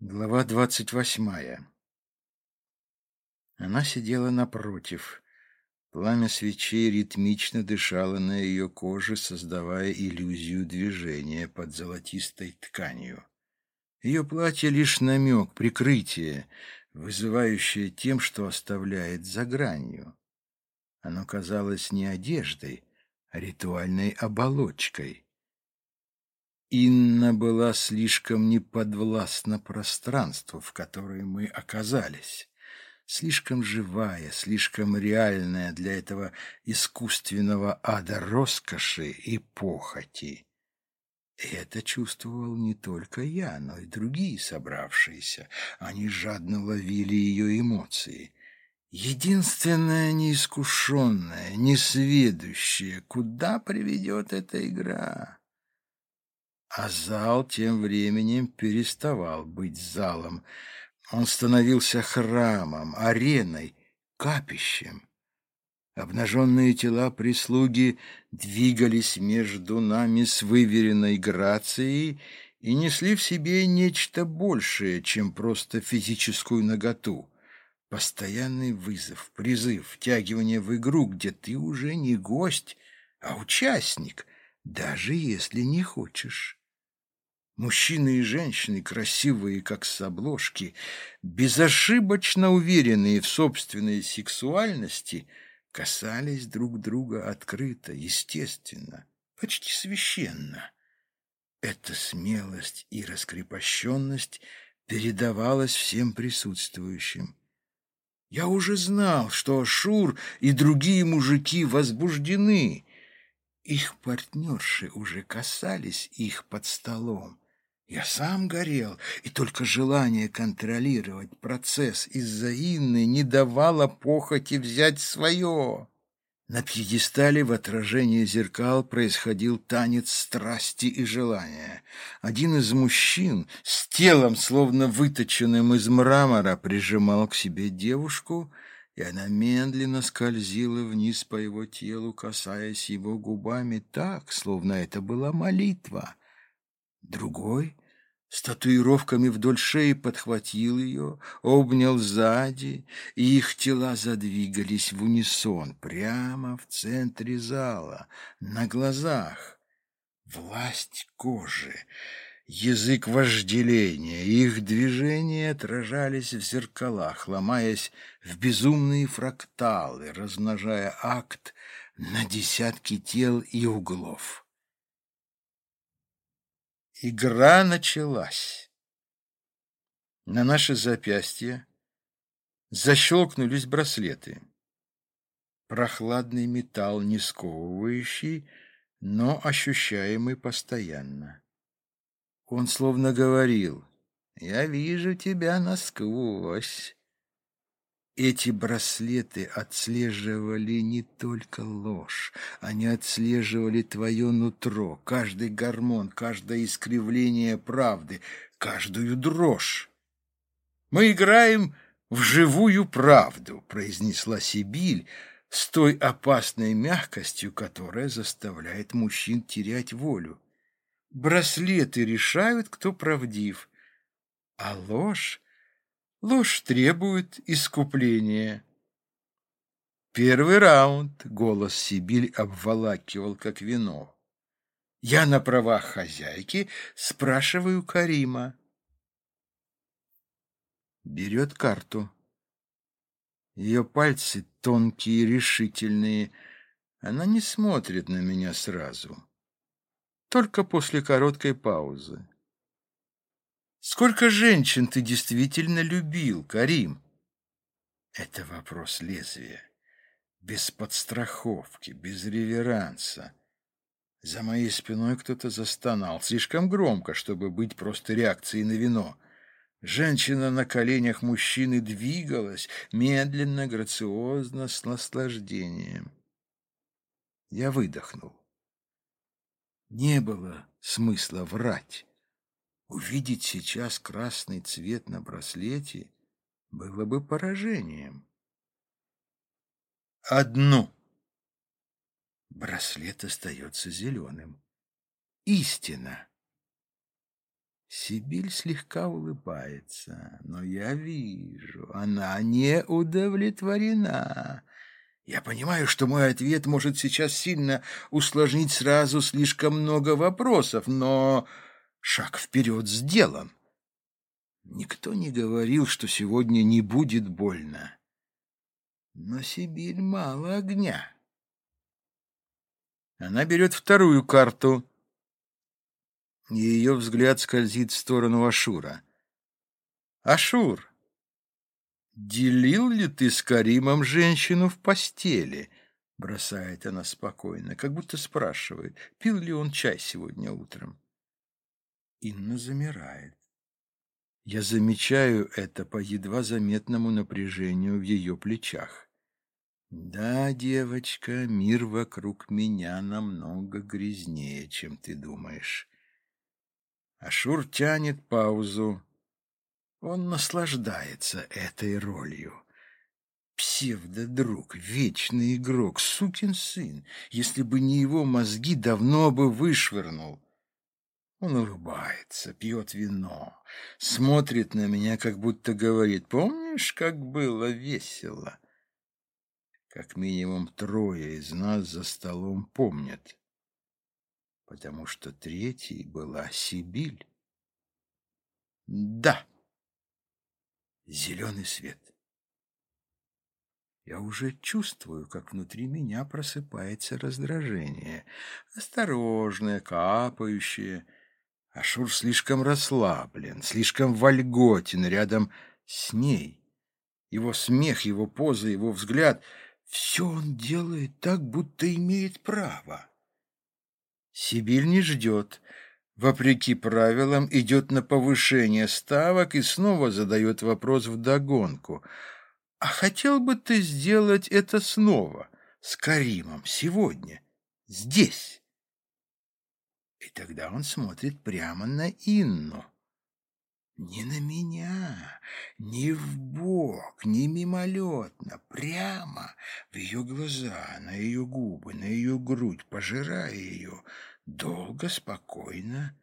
Глава двадцать восьмая. Она сидела напротив. Пламя свечей ритмично дышало на ее коже, создавая иллюзию движения под золотистой тканью. Ее платье лишь намек, прикрытие, вызывающее тем, что оставляет за гранью. Оно казалось не одеждой, а ритуальной оболочкой — Инна была слишком неподвластна пространству, в которое мы оказались. Слишком живая, слишком реальная для этого искусственного ада роскоши и похоти. И это чувствовал не только я, но и другие собравшиеся. Они жадно ловили ее эмоции. Единственное неискушенное, несведущее, куда приведет эта игра? А зал тем временем переставал быть залом. Он становился храмом, ареной, капищем. Обнаженные тела прислуги двигались между нами с выверенной грацией и несли в себе нечто большее, чем просто физическую наготу. Постоянный вызов, призыв, втягивание в игру, где ты уже не гость, а участник, даже если не хочешь. Мужчины и женщины, красивые, как с обложки, безошибочно уверенные в собственной сексуальности, касались друг друга открыто, естественно, почти священно. Эта смелость и раскрепощенность передавалась всем присутствующим. Я уже знал, что Ашур и другие мужики возбуждены. Их партнерши уже касались их под столом. Я сам горел, и только желание контролировать процесс из-за Инны не давало похоти взять свое. На пьедестале в отражении зеркал происходил танец страсти и желания. Один из мужчин с телом, словно выточенным из мрамора, прижимал к себе девушку, и она медленно скользила вниз по его телу, касаясь его губами так, словно это была молитва. Другой с татуировками вдоль шеи подхватил ее, обнял сзади, и их тела задвигались в унисон прямо в центре зала, на глазах. Власть кожи, язык вожделения, их движения отражались в зеркалах, ломаясь в безумные фракталы, размножая акт на десятки тел и углов. Игра началась. На наши запястья защелкнулись браслеты. Прохладный металл, не сковывающий, но ощущаемый постоянно. Он словно говорил, «Я вижу тебя насквозь». Эти браслеты отслеживали не только ложь, они отслеживали твое нутро, каждый гормон, каждое искривление правды, каждую дрожь. «Мы играем в живую правду», — произнесла Сибиль с той опасной мягкостью, которая заставляет мужчин терять волю. «Браслеты решают, кто правдив, а ложь Ложь требует искупления. Первый раунд голос Сибиль обволакивал, как вино. Я на правах хозяйки спрашиваю Карима. Берет карту. Ее пальцы тонкие, решительные. Она не смотрит на меня сразу. Только после короткой паузы. Сколько женщин ты действительно любил, Карим? Это вопрос лезвия. Без подстраховки, без реверанса. За моей спиной кто-то застонал, слишком громко, чтобы быть просто реакцией на вино. Женщина на коленях мужчины двигалась, медленно, грациозно, с наслаждением. Я выдохнул. Не было смысла врать. Увидеть сейчас красный цвет на браслете было бы поражением. Одну. Браслет остается зеленым. Истина. Сибиль слегка улыбается, но я вижу, она не удовлетворена. Я понимаю, что мой ответ может сейчас сильно усложнить сразу слишком много вопросов, но шаг вперед сделан. Никто не говорил, что сегодня не будет больно. Но Сибирь мало огня. Она берет вторую карту — и ее взгляд скользит в сторону Ашура. «Ашур, делил ли ты с Каримом женщину в постели?» Бросает она спокойно, как будто спрашивает, пил ли он чай сегодня утром. Инна замирает. Я замечаю это по едва заметному напряжению в ее плечах. Да, девочка, мир вокруг меня намного грязнее, чем ты думаешь. Ашур тянет паузу. Он наслаждается этой ролью. Псевдодруг, вечный игрок, сукин сын. Если бы не его мозги, давно бы вышвырнул. Он улыбается, пьет вино, смотрит на меня, как будто говорит, «Помнишь, как было весело?» Как минимум трое из нас за столом помнят потому что третьей была Сибиль. Да, зеленый свет. Я уже чувствую, как внутри меня просыпается раздражение. Осторожное, капающее. Ашур слишком расслаблен, слишком вольготен рядом с ней. Его смех, его поза, его взгляд — все он делает так, будто имеет право. Сибирь не ждет. Вопреки правилам идет на повышение ставок и снова задает вопрос вдогонку. «А хотел бы ты сделать это снова, с Каримом, сегодня, здесь?» Тогда он смотрит прямо на Инну. Не на меня, не в бок, не мимолетно, прямо в ее глаза, на ее губы, на ее грудь, пожирая ее, долго, спокойно,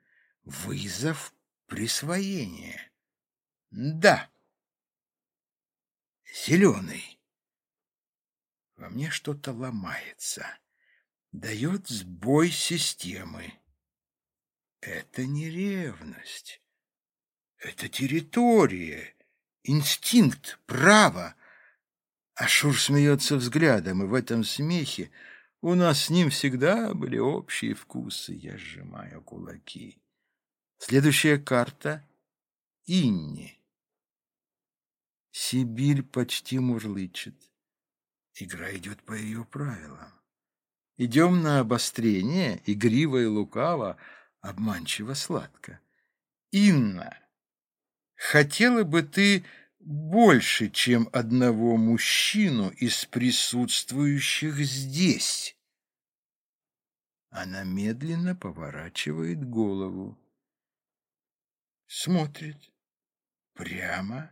вызов присвоения. Да, зеленый. Во мне что-то ломается, дает сбой системы. Это не ревность. Это территория, инстинкт, право. Ашур смеется взглядом, и в этом смехе у нас с ним всегда были общие вкусы. Я сжимаю кулаки. Следующая карта — Инни. Сибирь почти мурлычет. Игра идет по ее правилам. Идем на обострение, игриво и лукаво, обманчиво сладко. Инна хотела бы ты больше, чем одного мужчину из присутствующих здесь. Она медленно поворачивает голову. Смотрит прямо,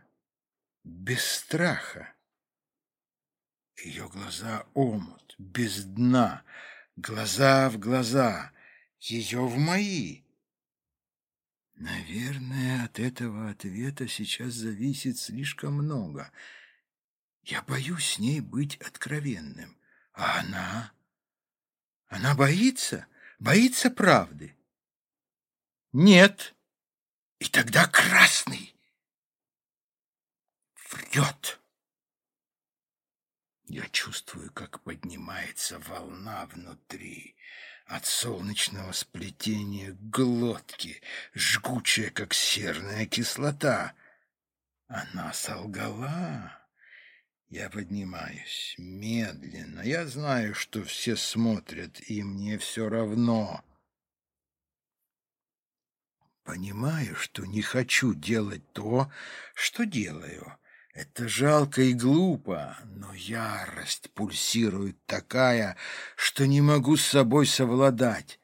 без страха. Ее глаза омут, без дна, глаза в глаза, ее в мои. Наверное, от этого ответа сейчас зависит слишком много. Я боюсь с ней быть откровенным. А она? Она боится? Боится правды? Нет. И тогда красный врет. Я чувствую, как поднимается волна внутри от солнечного сплетения глотки, жгучая, как серная кислота. Она солгала. Я поднимаюсь медленно. Я знаю, что все смотрят, и мне все равно. Понимаю, что не хочу делать то, что делаю. Это жалко и глупо, но ярость пульсирует такая, что не могу с собой совладать.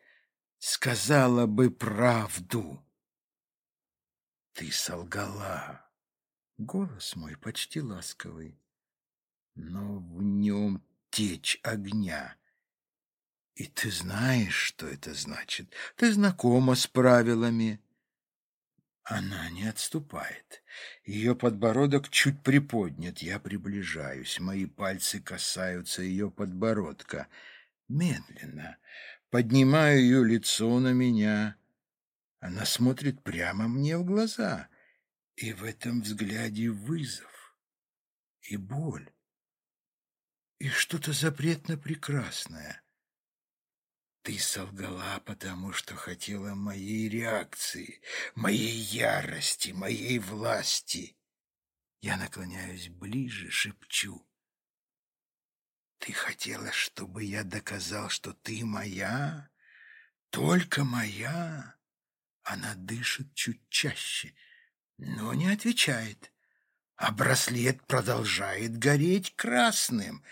Сказала бы правду. Ты солгала. Голос мой почти ласковый, но в нем течь огня. И ты знаешь, что это значит. Ты знакома с правилами. Она не отступает. Ее подбородок чуть приподнят. Я приближаюсь. Мои пальцы касаются ее подбородка. Медленно. Поднимаю ее лицо на меня. Она смотрит прямо мне в глаза. И в этом взгляде вызов и боль. И что-то запретно прекрасное. Ты солгала, потому что хотела моей реакции, моей ярости, моей власти. Я наклоняюсь ближе, шепчу. Ты хотела, чтобы я доказал, что ты моя, только моя. Она дышит чуть чаще, но не отвечает, а браслет продолжает гореть красным.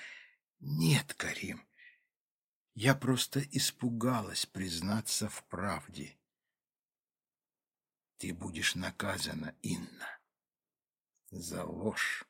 Нет, Карим, я просто испугалась признаться в правде. Ты будешь наказана, Инна, за ложь.